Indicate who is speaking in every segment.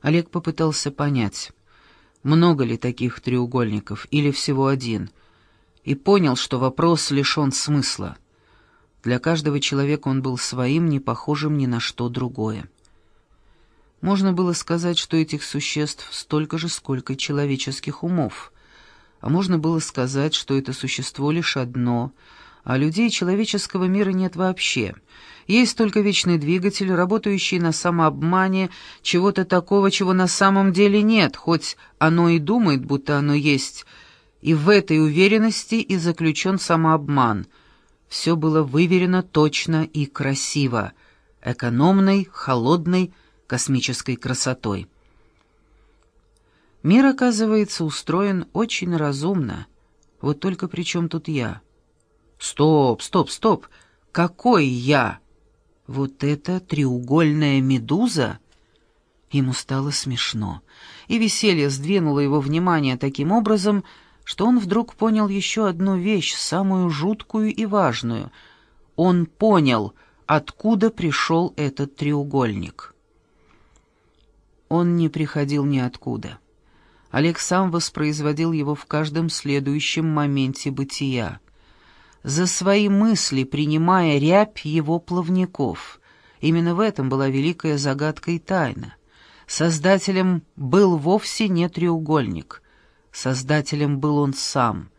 Speaker 1: Олег попытался понять, много ли таких треугольников или всего один, и понял, что вопрос лишен смысла. Для каждого человека он был своим, не похожим ни на что другое. Можно было сказать, что этих существ столько же, сколько человеческих умов, а можно было сказать, что это существо лишь одно — а людей человеческого мира нет вообще. Есть только вечный двигатель, работающий на самообмане чего-то такого, чего на самом деле нет, хоть оно и думает, будто оно есть. И в этой уверенности и заключен самообман. Все было выверено точно и красиво, экономной, холодной, космической красотой. Мир, оказывается, устроен очень разумно. Вот только при чем тут я?» Стоп, стоп, стоп. Какой я? Вот это треугольная медуза? Ему стало смешно, и веселье сдвинуло его внимание таким образом, что он вдруг понял еще одну вещь, самую жуткую и важную. Он понял, откуда пришел этот треугольник. Он не приходил ниоткуда. Олег сам воспроизводил его в каждом следующем моменте бытия за свои мысли, принимая рябь его плавников. Именно в этом была великая загадка и тайна. Создателем был вовсе не треугольник. Создателем был он сам.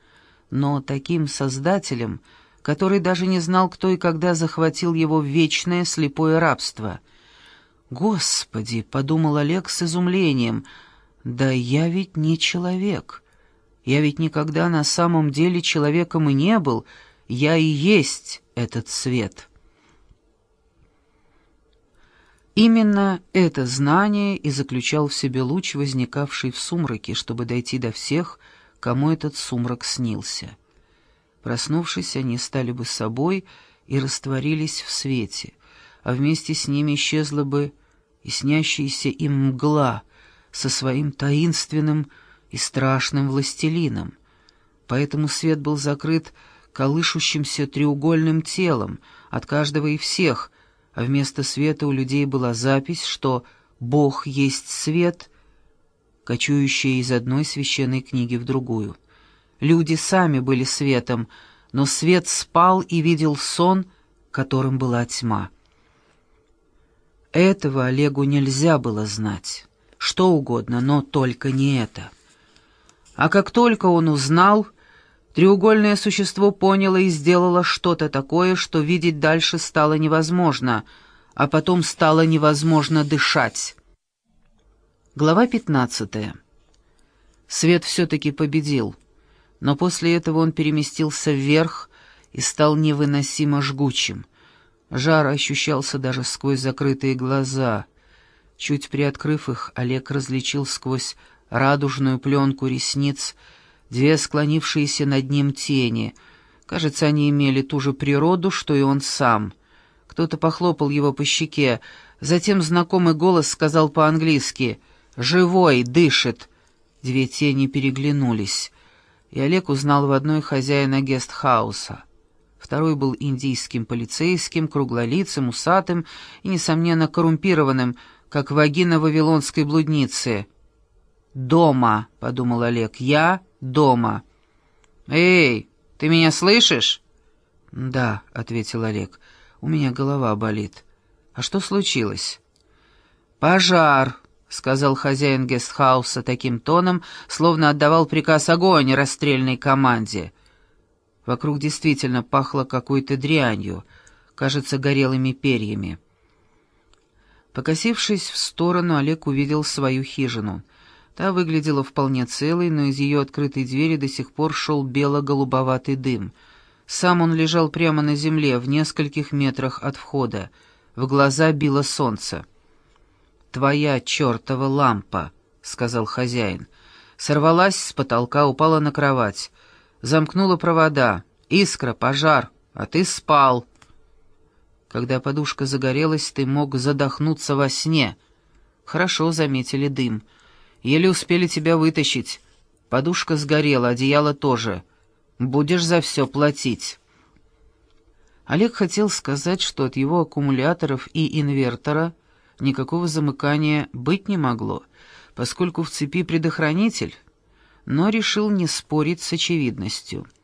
Speaker 1: Но таким создателем, который даже не знал, кто и когда захватил его в вечное слепое рабство. «Господи!» — подумал Олег с изумлением. «Да я ведь не человек. Я ведь никогда на самом деле человеком и не был» Я и есть этот свет. Именно это знание и заключал в себе луч, возникавший в сумраке, чтобы дойти до всех, кому этот сумрак снился. Проснувшись, они стали бы собой и растворились в свете, а вместе с ними исчезла бы и снящаяся им мгла со своим таинственным и страшным властелином. Поэтому свет был закрыт колышущимся треугольным телом от каждого и всех, а вместо света у людей была запись, что «Бог есть свет», кочующая из одной священной книги в другую. Люди сами были светом, но свет спал и видел сон, которым была тьма. Этого Олегу нельзя было знать. Что угодно, но только не это. А как только он узнал, Треугольное существо поняло и сделало что-то такое, что видеть дальше стало невозможно, а потом стало невозможно дышать. Глава 15. Свет все-таки победил, но после этого он переместился вверх и стал невыносимо жгучим. Жар ощущался даже сквозь закрытые глаза. Чуть приоткрыв их, Олег различил сквозь радужную пленку ресниц — две склонившиеся над ним тени. Кажется, они имели ту же природу, что и он сам. Кто-то похлопал его по щеке, затем знакомый голос сказал по-английски «Живой, дышит». Две тени переглянулись, и Олег узнал в одной хозяина гестхауса. Второй был индийским полицейским, круглолицым, усатым и, несомненно, коррумпированным, как вагина вавилонской блудницы. «Дома», — подумал Олег, — «я дома». «Эй, ты меня слышишь?» «Да», — ответил Олег, — «у меня голова болит. А что случилось?» «Пожар», — сказал хозяин гестхауса таким тоном, словно отдавал приказ огонь расстрельной команде. Вокруг действительно пахло какой-то дрянью, кажется, горелыми перьями. Покосившись в сторону, Олег увидел свою хижину — Та выглядела вполне целой, но из ее открытой двери до сих пор шел бело-голубоватый дым. Сам он лежал прямо на земле, в нескольких метрах от входа. В глаза било солнце. «Твоя чертова лампа», — сказал хозяин. Сорвалась с потолка, упала на кровать. Замкнула провода. «Искра, пожар, а ты спал». Когда подушка загорелась, ты мог задохнуться во сне. Хорошо заметили дым — Еле успели тебя вытащить. Подушка сгорела, одеяло тоже. Будешь за все платить». Олег хотел сказать, что от его аккумуляторов и инвертора никакого замыкания быть не могло, поскольку в цепи предохранитель, но решил не спорить с очевидностью —